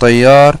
طيار